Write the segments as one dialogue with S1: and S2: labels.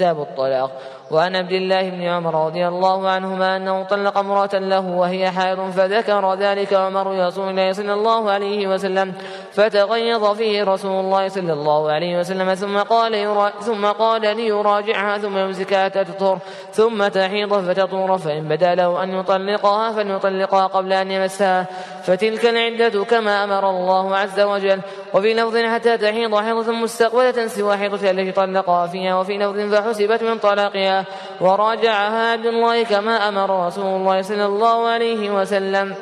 S1: كتاب الطلاق. وعن عبد الله بن عمر رضي الله عنهما أنه طلق امرأة له وهي حائض فذكر ذلك عمر رسول الله صلى الله عليه وسلم فتغيظ فيه رسول الله صلى الله عليه وسلم ثم قال ثم قال ليراجعها ثم يمسكها تطهر ثم تحيض فتطور فإن بدا له أن يطلقها فليطلقها قبل أن يمسها. فتلك العدة كما أمر الله عز وجل وفي لفظ حتى تحيض حيضة مستقبلة سوى حيضة التي طلقها فيها وفي لفظ فحسبت من طلاقها. وراجعها عبد الله كما أمر رسول الله صلى الله عليه وسلم.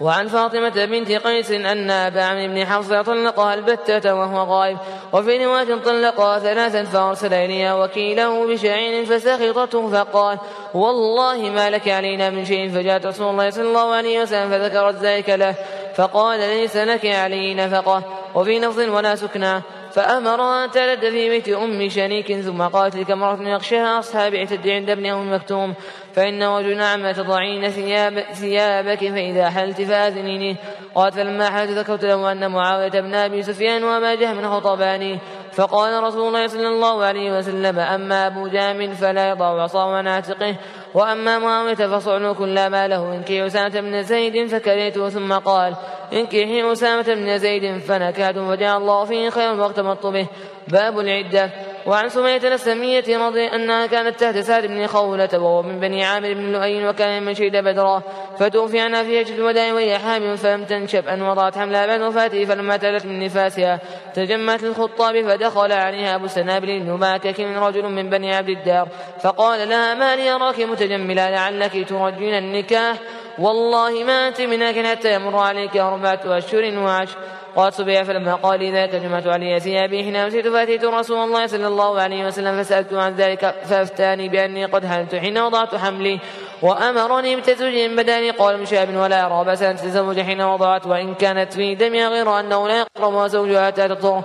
S1: وعن فاطمة بنت قيس أن أبا عمرو بن حفص طلقها البتة وهو غائب وفي رواية طلقها ثلاثا فأرسل إليها وكيله بشعير فسخطته فقال والله ما لك علينا من شيء. فجاءت رسول الله صلى الله عليه وسلم فذكرت ذلك له فقال ليس لك علي نفقة وفي لفظ ولا سكنى. فأمرها تلد في بيت أم شريك ثم قالت لك امرأة يخشاها أصحاب اعتد عند ابن أم مكتوم فإن وجنا عما تضعين ثياب ثيابك فإذا حلت فآذنيني. قالت فلما حلت ذكرت له أن معاوية بن أبي سفيان وأبا جهم خطباني. فقال رسول الله صلى الله عليه وسلم أما أبو جام فلا يضع عصاه عن عاتقه وأما معاوية فصعلوا كل ما له. إنكي أسامة بن زيد فكرهته ثم قال انكحي أسامة بن زيد فنكحت وجاء الله فيه خير واغتمط به باب العدة. وعن سمية الأسلمية رضي أنها كانت تحت سعد بن خولة وهو من بني عامر بن لؤي وكان من شهد بدرا فتوفي عنها في هجر الوداع وهي حامل فلم تنشب. أن وضعت حملها بعد وفاته فلما تلت من نفاسها تجمعت الخطاب فدخل عليها أبو السنابل بن ماكك من رجل من بني عبد الدار. فقال لها ما لي أراك متجملة لعلك ترجين النكاح؟ والله ما أنت منك حتى يمر عليك أربعة أشهر وعشر قال صبيح فلما قال لي ذلك جمعت علي ثيابي حين أمسيت فأتيت رسول الله صلى الله عليه وسلم فسألته عن ذلك فأفتاني بأني قد حلت حين وضعت حملي وأمرني بتزوج بداني قال مشاب ولا يرى بس أن تتزوج حين وضعت وإن كانت في دمها غير أنه لا يقرب زوجها تطهر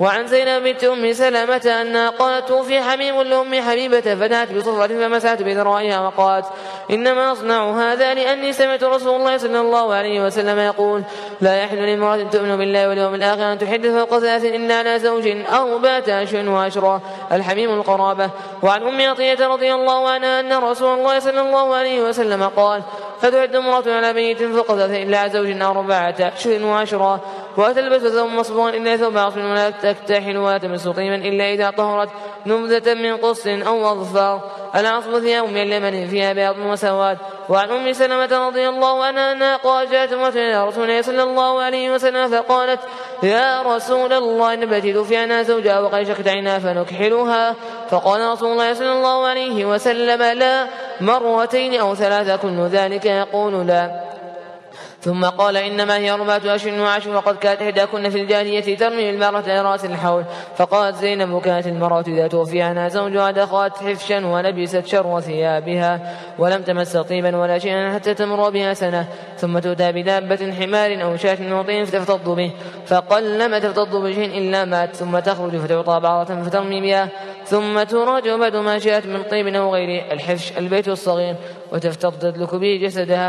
S1: وعن زينب بنت أم سلمة أنها قالت توفي حميم لأم حبيبة فدعت بصفرة فمسحت بذرائها وقالت إنما أصنع هذا لأني سمعت رسول الله صلى الله عليه وسلم يقول لا يحل لامرأة تؤمن بالله واليوم الآخر أن تحدث فوق ثلاث إلا على زوج أو بات أشهر وعشرا الحميم القرابة. وعن أم عطية رضي الله عنها أن رسول الله صلى الله عليه وسلم قال فتعد امرأة على بيت ثلاث إلا زوج أربعة أشهر وعشرا وتلبس ثوب مصبوغا إلا ثوب عصر ولا تكتحل ولا تمس طيبا إلا إذا طهرت نبذة من قص أو أظفار العصب ثياب من اليمن فيها بياض وسواد. وعن أم سلمة رضي الله عنها أنها قالت جاءت امرأة إلى رسول الله صلى الله عليه وسلم فقالت يا رسول الله نبتت في عنها زوجها وقد شكت عينها فنكحلها. فقال رسول الله صلى الله عليه وسلم لا. مرتين أو ثلاثة كل ذلك يقول لا. ثم قال إنما هي أربعة أشهر وعشر وقد كانت إحداكن في الجاهلية ترمي بالمرأة إلى رأس الحول. فقالت زينب كانت المرأة إذا توفي عنها زوجها دخلت حفشا ولبست شر ثيابها ولم تمس طيبا ولا شيئا حتى تمر بها سنة. ثم تؤتى بدابة حمار أو شاة وطين فتفتض به. فقل تفتض بشيء إلا مات. ثم تخرج فتعطى بعضة فترمي بها. ثم تراجع بعد ما شاءت من طيب أو غيره الحفش البيت الصغير. وتفتض تدلك به جسدها.